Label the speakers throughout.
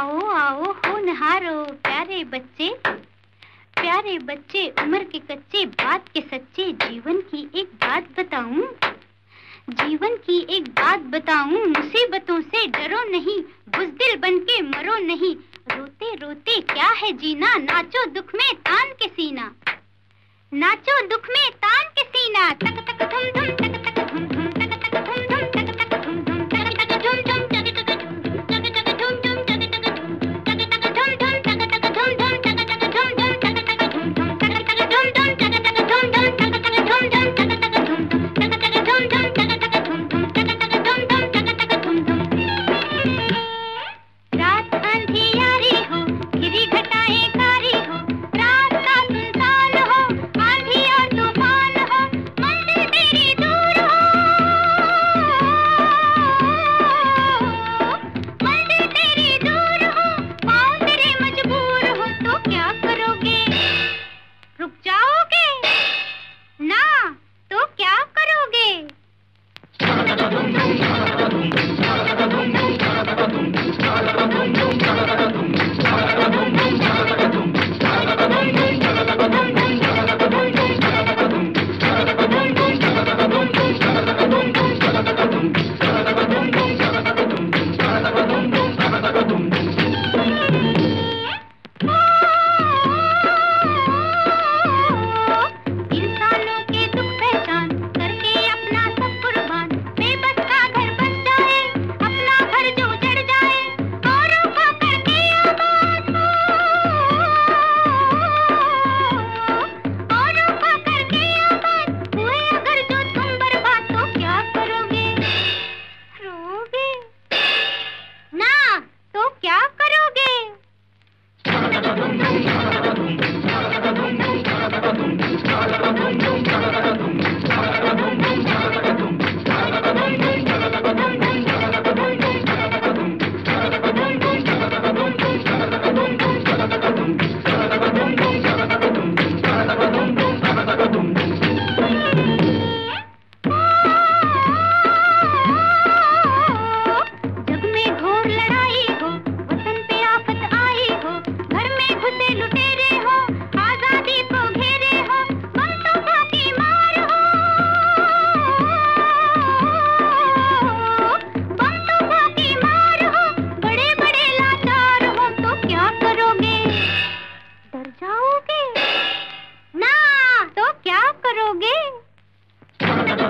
Speaker 1: आओ आओ, हो नहारो, प्यारे बच्चे। प्यारे बच्चे, उम्र के कच्चे, बात के सच्चे, जीवन की एक बात बताऊँ। जीवन की एक बात बताऊँ, मुसीबतों से डरो नहीं, बुजदिल बन के मरो नहीं। रोते रोते क्या है जीना? नाचो दुख में तान के सीना। नाचो दुख में तान के सीना। तक तक धुम धुम तक Thank you.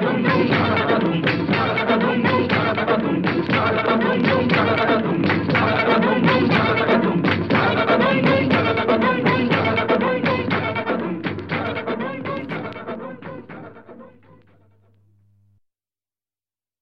Speaker 1: Thank you.